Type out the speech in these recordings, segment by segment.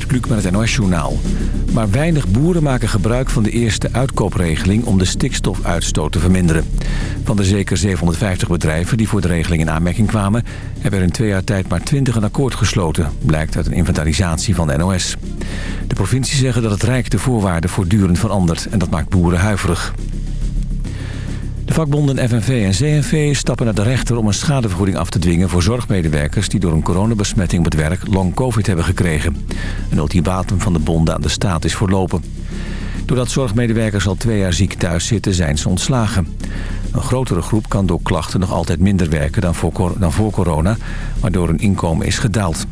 Gert met het NOS Journaal. Maar weinig boeren maken gebruik van de eerste uitkoopregeling... om de stikstofuitstoot te verminderen. Van de zeker 750 bedrijven die voor de regeling in aanmerking kwamen... hebben er in twee jaar tijd maar 20 een akkoord gesloten... blijkt uit een inventarisatie van de NOS. De provincies zeggen dat het Rijk de voorwaarden voortdurend verandert... en dat maakt boeren huiverig. De vakbonden FNV en CNV stappen naar de rechter om een schadevergoeding af te dwingen voor zorgmedewerkers die door een coronabesmetting op het werk long covid hebben gekregen. Een ultimatum van de bonden aan de staat is voorlopen. Doordat zorgmedewerkers al twee jaar ziek thuis zitten, zijn ze ontslagen. Een grotere groep kan door klachten nog altijd minder werken dan voor, dan voor corona, waardoor hun inkomen is gedaald.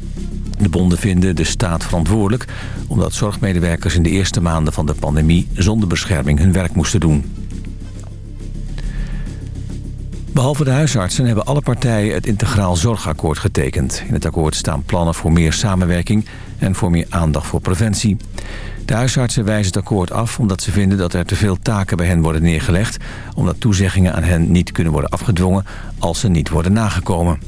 De bonden vinden de staat verantwoordelijk omdat zorgmedewerkers in de eerste maanden van de pandemie zonder bescherming hun werk moesten doen. Behalve de huisartsen hebben alle partijen het integraal zorgakkoord getekend. In het akkoord staan plannen voor meer samenwerking en voor meer aandacht voor preventie. De huisartsen wijzen het akkoord af omdat ze vinden dat er te veel taken bij hen worden neergelegd... omdat toezeggingen aan hen niet kunnen worden afgedwongen als ze niet worden nagekomen.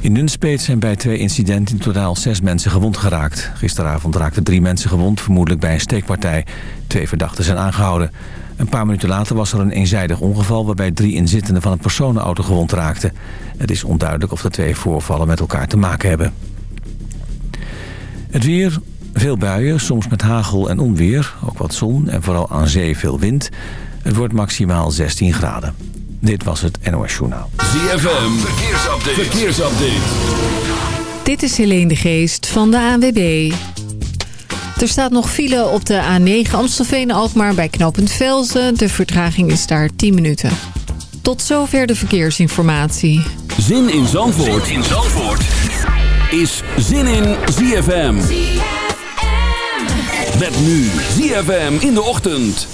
In Nunspeet zijn bij twee incidenten in totaal zes mensen gewond geraakt. Gisteravond raakten drie mensen gewond, vermoedelijk bij een steekpartij. Twee verdachten zijn aangehouden. Een paar minuten later was er een eenzijdig ongeval... waarbij drie inzittenden van een personenauto gewond raakten. Het is onduidelijk of de twee voorvallen met elkaar te maken hebben. Het weer, veel buien, soms met hagel en onweer. Ook wat zon en vooral aan zee veel wind. Het wordt maximaal 16 graden. Dit was het NOS Journaal. ZFM, verkeersupdate. verkeersupdate. Dit is Helene de Geest van de ANWB. Er staat nog file op de A9 Amstelveen-Alkmaar bij knooppunt Velzen. De vertraging is daar 10 minuten. Tot zover de verkeersinformatie. Zin in Zandvoort, zin in Zandvoort. is Zin in ZFM. ZFM. Met nu ZFM in de ochtend.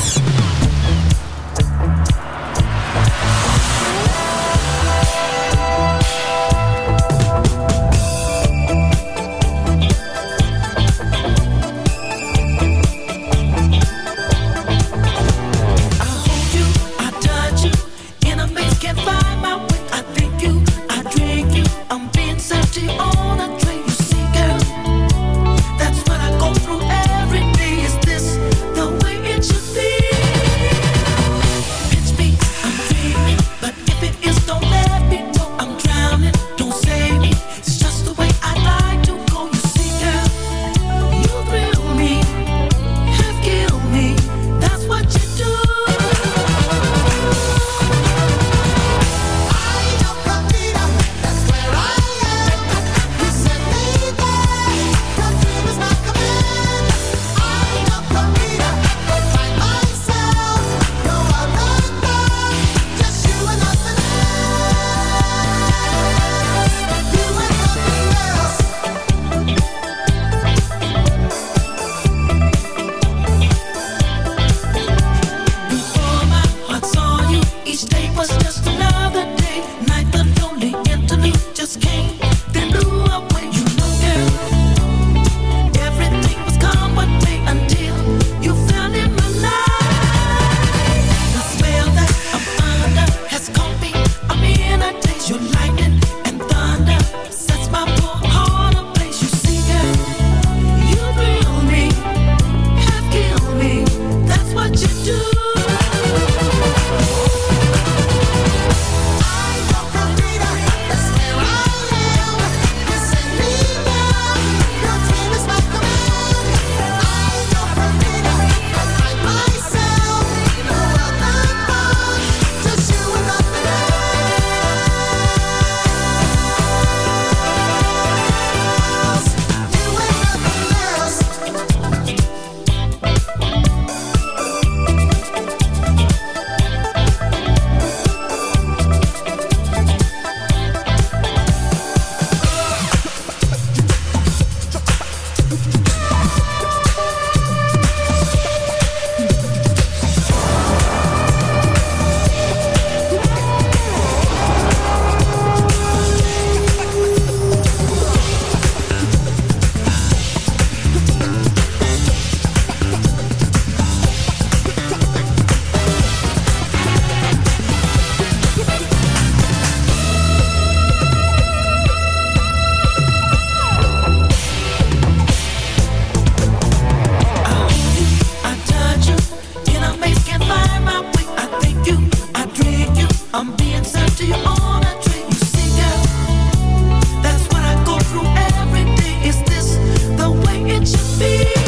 feel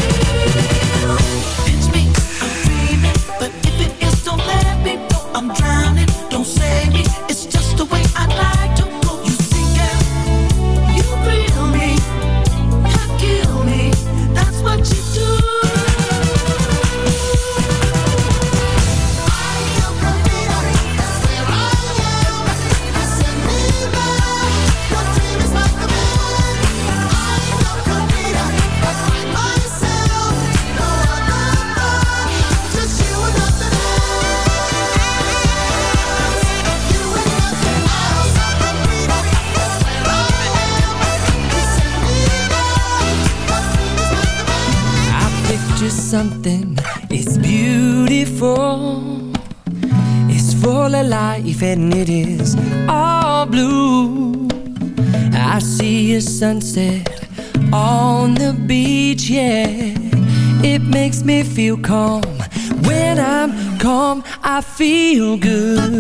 and it is all blue. I see a sunset on the beach, yeah. It makes me feel calm. When I'm calm, I feel good.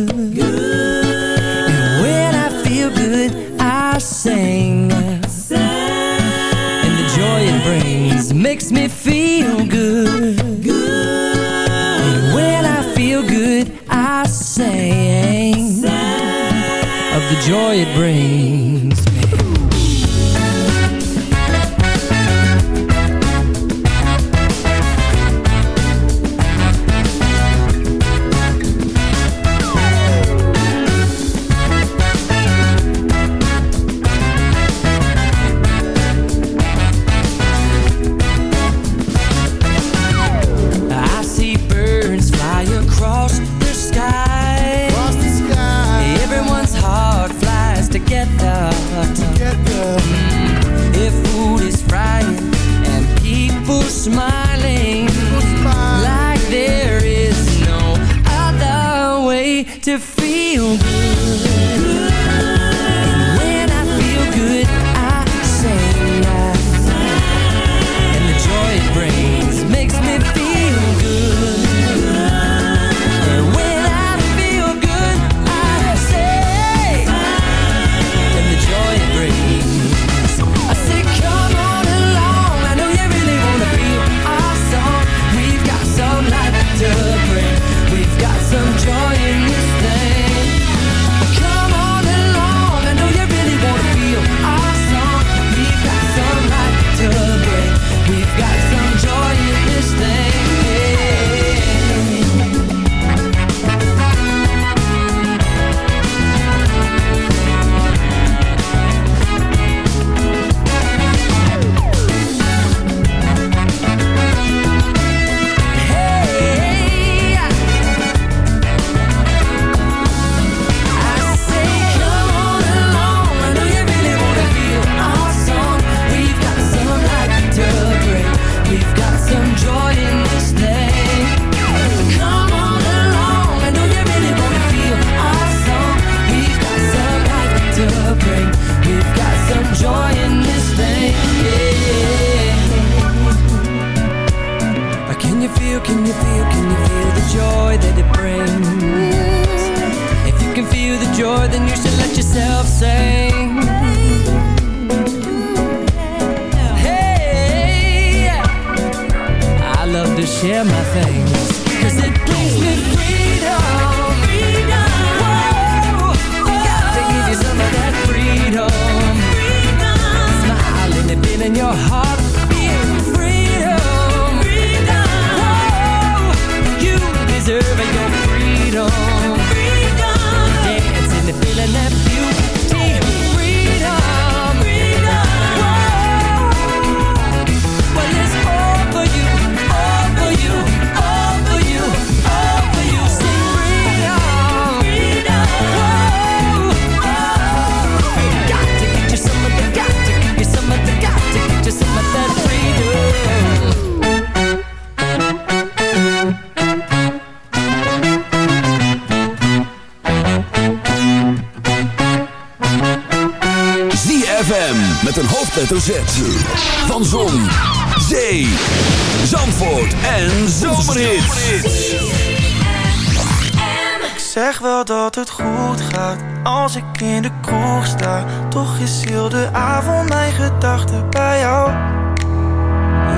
You the joy, then you should let yourself sing. Hey, I love to share my things, cause it brings me freedom. Whoa, got to give you some of that freedom. Smile and it in your heart. Hoofdletter Z. Van Zon, Zee, Zandvoort en Zomerhits. Ik zeg wel dat het goed gaat als ik in de kroeg sta. Toch is heel de avond mijn gedachten bij jou.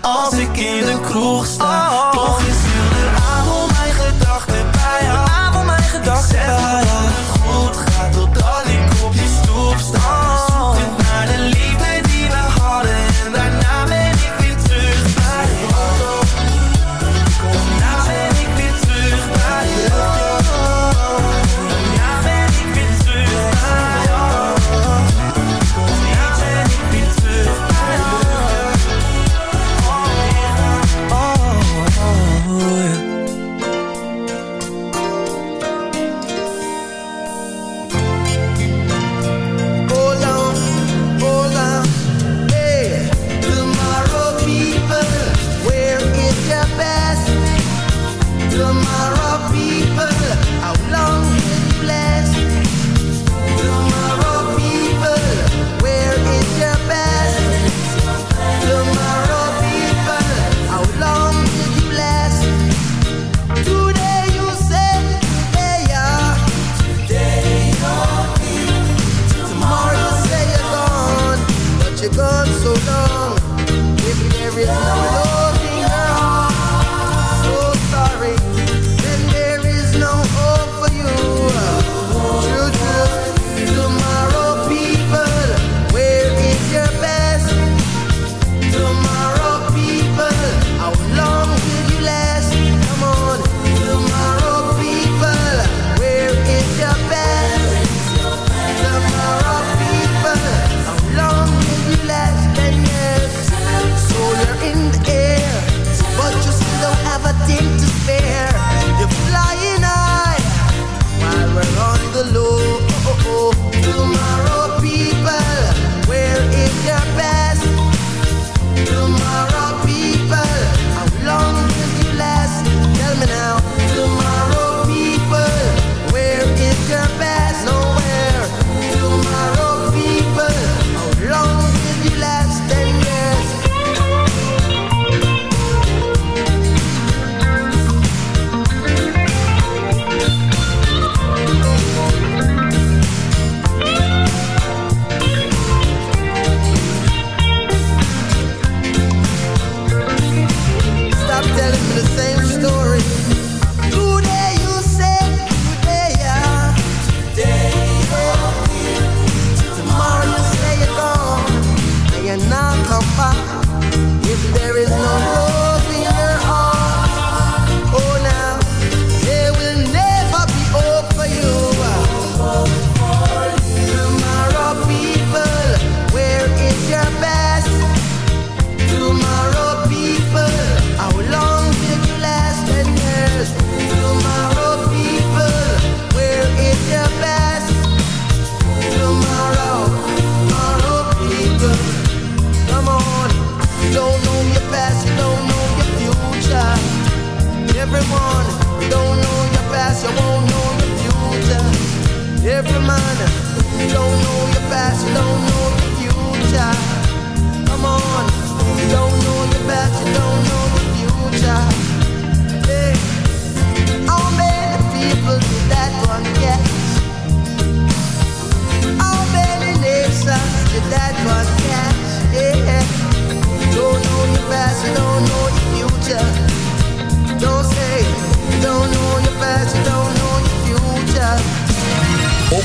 als ik in de kroeg sta.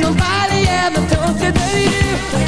Nobody ever told you that you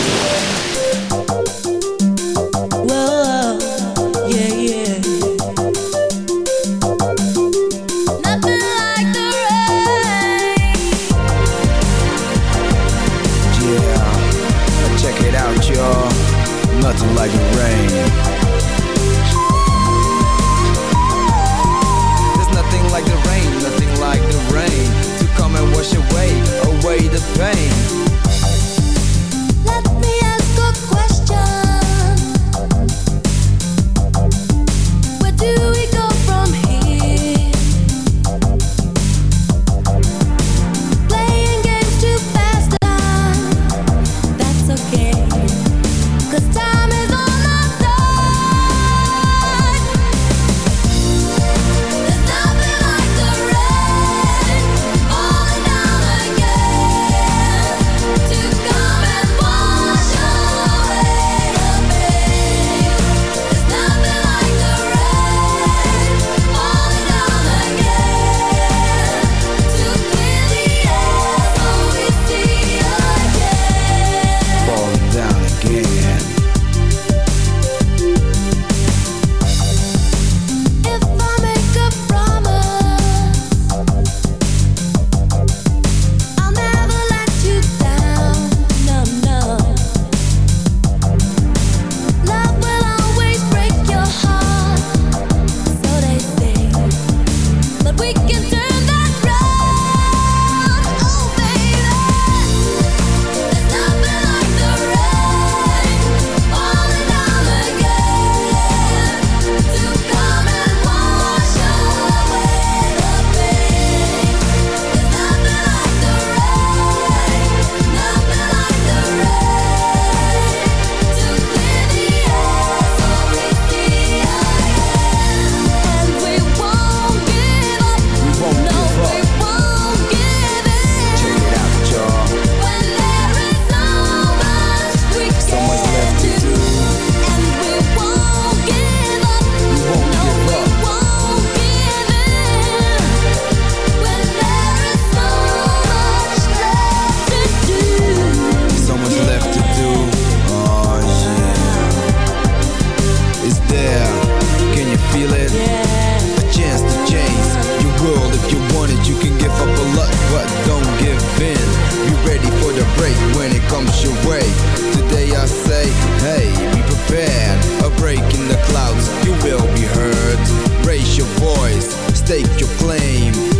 stake your claim.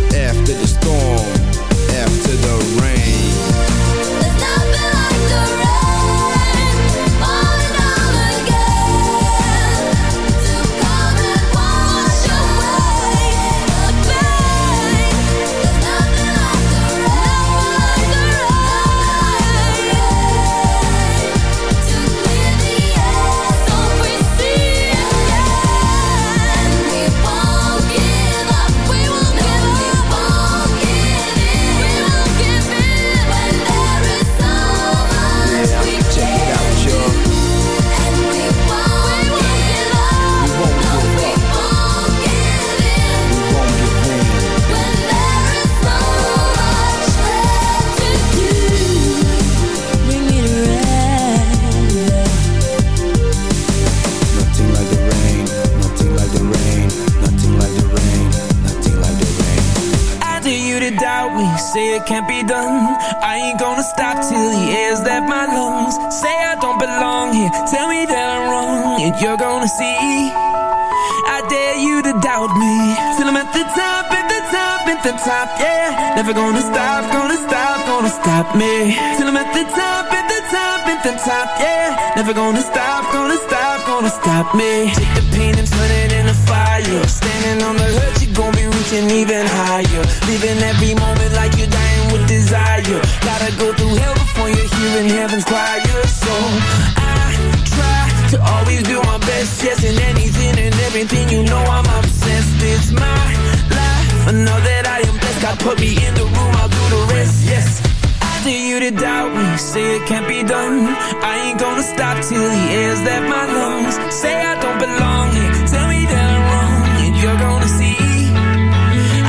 To doubt me. Say it can't be done. I ain't gonna stop till the air's left my lungs. Say I don't belong here. Tell me that I'm wrong, and you're gonna see.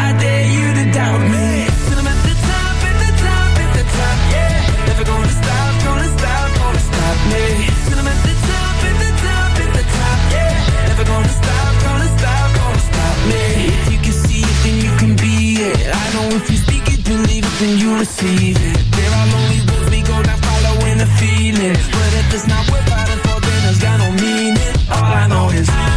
I dare you to doubt me. Till I'm at the top, at the top, at the top, yeah. Never gonna stop, gonna stop, gonna stop me. Till I'm at the top, at the top, at the top, yeah. Never gonna stop, gonna stop, gonna stop me. If you can see it, then you can be it. I know if you speak it, believe it, then you receive it. The. But if it's not worth fighting for, then it's got no meaning. All I know is I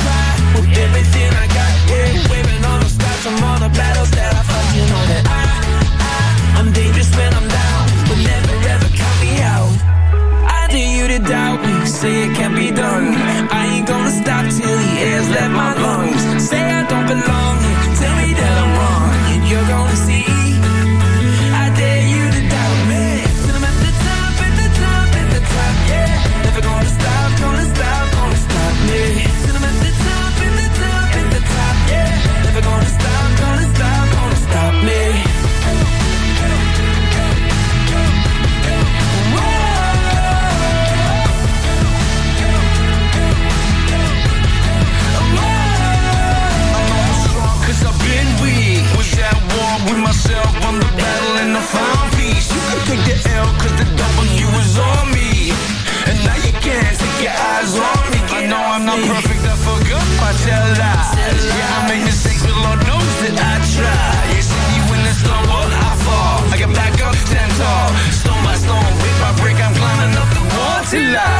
try with everything I got, yeah. Waving all the scars from all the battles that I fought. You know that I, I, I'm dangerous when I'm down, but never ever count me out. I dare you to doubt me, say it can't be done. I ain't gonna stop till the air's left my lungs. Say I lies Yeah, I make mistakes but Lord knows that I try You see me when it's slow, I fall I get back up ten tall Stone by stone, brick by brick I'm climbing up the wall till I